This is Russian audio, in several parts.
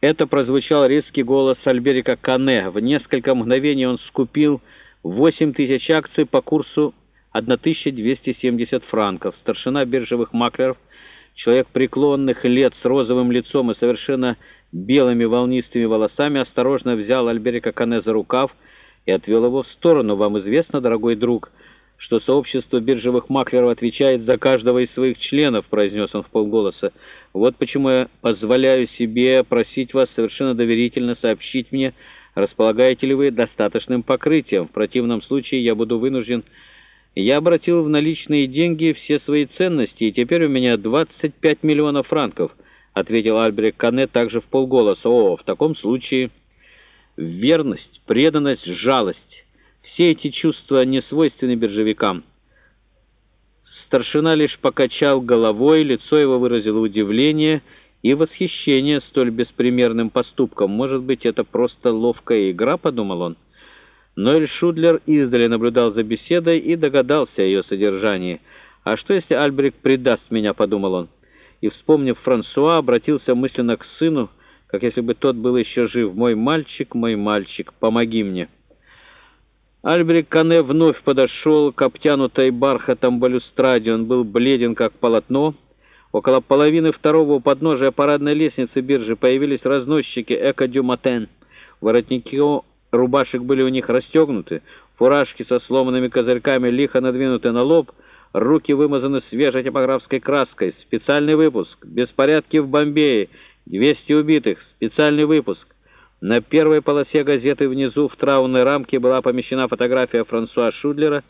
Это прозвучал резкий голос Альберика Кане. В несколько мгновений он скупил 8 тысяч акций по курсу 1270 франков. Старшина биржевых маклеров, человек преклонных лет с розовым лицом и совершенно белыми волнистыми волосами, осторожно взял Альберика Кане за рукав и отвел его в сторону. «Вам известно, дорогой друг, что сообщество биржевых маклеров отвечает за каждого из своих членов», — произнес он в полголоса. «Вот почему я позволяю себе просить вас совершенно доверительно сообщить мне, располагаете ли вы достаточным покрытием. В противном случае я буду вынужден... Я обратил в наличные деньги все свои ценности, и теперь у меня 25 миллионов франков», — ответил Альберт Кане также в полголоса. «О, в таком случае верность, преданность, жалость. Все эти чувства не свойственны биржевикам». Старшина лишь покачал головой, лицо его выразило удивление и восхищение столь беспримерным поступком. «Может быть, это просто ловкая игра?» — подумал он. Ноэль Шудлер издали наблюдал за беседой и догадался о ее содержании. «А что, если Альбрик предаст меня?» — подумал он. И, вспомнив Франсуа, обратился мысленно к сыну, как если бы тот был еще жив. «Мой мальчик, мой мальчик, помоги мне!» Альбрик Кане вновь подошел к обтянутой бархатом балюстраде. Он был бледен, как полотно. Около половины второго у подножия парадной лестницы биржи появились разносчики «Эко-дю-матен». Воротники рубашек были у них расстегнуты, фуражки со сломанными козырьками лихо надвинуты на лоб, руки вымазаны свежей типографской краской. Специальный выпуск. Беспорядки в Бомбее. 200 убитых. Специальный выпуск. На первой полосе газеты внизу в траурной рамке была помещена фотография Франсуа Шудлера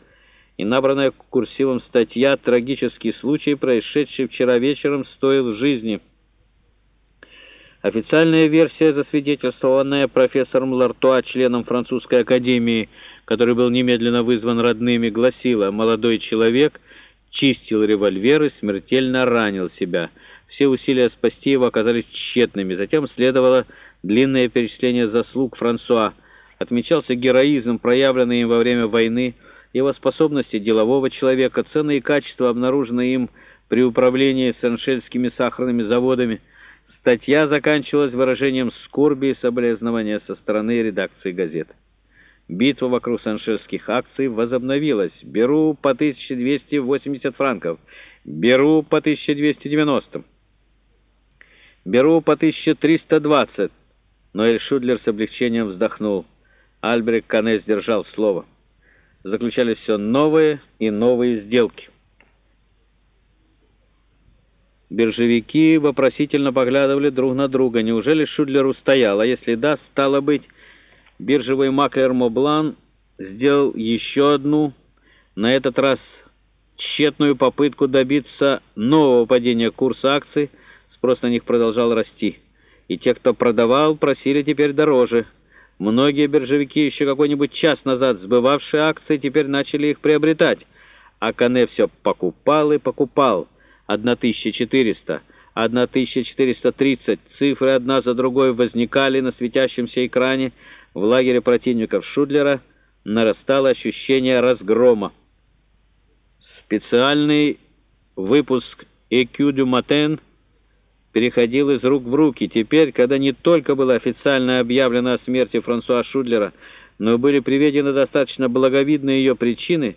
и набранная курсивом статья «Трагический случай, происшедший вчера вечером, стоил жизни». Официальная версия, засвидетельствованная профессором Лартуа, членом французской академии, который был немедленно вызван родными, гласила «Молодой человек чистил револьвер и смертельно ранил себя». Все усилия спасти его оказались тщетными. Затем следовало длинное перечисление заслуг Франсуа. Отмечался героизм, проявленный им во время войны, его способности делового человека, ценные качества, обнаруженные им при управлении саншельскими сахарными заводами. Статья заканчивалась выражением скорби и соболезнования со стороны редакции газеты. Битва вокруг саншельских акций возобновилась. Беру по 1280 франков. Беру по 1290. Беру по 1320. Но Эль Шудлер с облегчением вздохнул. Альбрек Кане сдержал слово. Заключались все новые и новые сделки. Биржевики вопросительно поглядывали друг на друга. Неужели Шудлер устоял? А если да, стало быть, биржевой маклер Моблан сделал еще одну, на этот раз тщетную попытку добиться нового падения курса акций, спрос на них продолжал расти и те, кто продавал, просили теперь дороже. Многие биржевики, еще какой-нибудь час назад сбывавшие акции, теперь начали их приобретать. А Кане все покупал и покупал. 1400, 1430, цифры одна за другой возникали на светящемся экране. В лагере противников Шудлера нарастало ощущение разгрома. Специальный выпуск «Экю дю Матен» переходил из рук в руки. Теперь, когда не только было официально объявлено о смерти Франсуа Шудлера, но были приведены достаточно благовидные ее причины,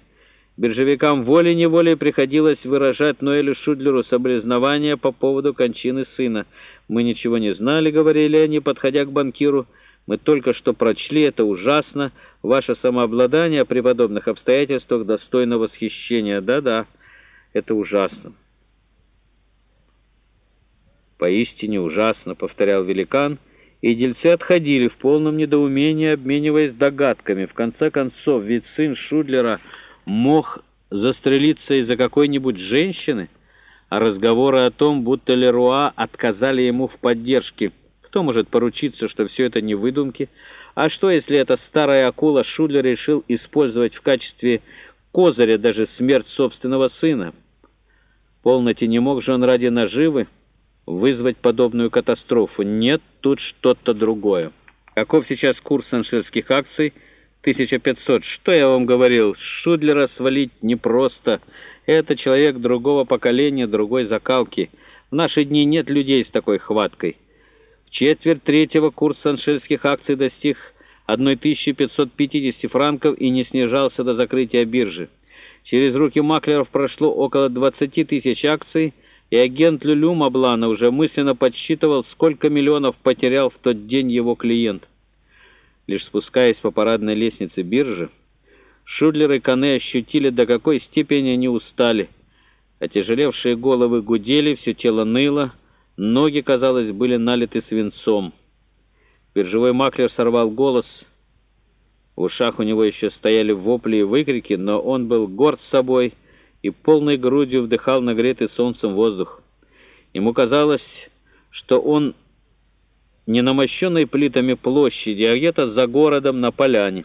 биржевикам волей-неволей приходилось выражать Ноэлю Шудлеру соболезнования по поводу кончины сына. «Мы ничего не знали», — говорили они, подходя к банкиру, — «мы только что прочли, это ужасно. Ваше самообладание при подобных обстоятельствах достойно восхищения. Да-да, это ужасно». «Поистине ужасно», — повторял великан, и дельцы отходили в полном недоумении, обмениваясь догадками. В конце концов, ведь сын Шудлера мог застрелиться из-за какой-нибудь женщины, а разговоры о том, будто Леруа отказали ему в поддержке. Кто может поручиться, что все это не выдумки? А что, если эта старая акула Шудлер решил использовать в качестве козыря даже смерть собственного сына? Полноте не мог же он ради наживы вызвать подобную катастрофу. Нет, тут что-то другое. Каков сейчас курс аншельских акций? 1500. Что я вам говорил? Шудлера свалить непросто. Это человек другого поколения, другой закалки. В наши дни нет людей с такой хваткой. четверть третьего курс саншельских акций достиг 1550 франков и не снижался до закрытия биржи. Через руки маклеров прошло около 20 тысяч акций, и агент Люлю Маблана уже мысленно подсчитывал, сколько миллионов потерял в тот день его клиент. Лишь спускаясь по парадной лестнице биржи, Шудлер и Кане ощутили, до какой степени они устали. Отяжелевшие головы гудели, все тело ныло, ноги, казалось, были налиты свинцом. Биржевой маклер сорвал голос. В ушах у него еще стояли вопли и выкрики, но он был горд собой и полной грудью вдыхал нагретый солнцем воздух. Ему казалось, что он не на мощенной плитами площади, а где-то за городом на поляне.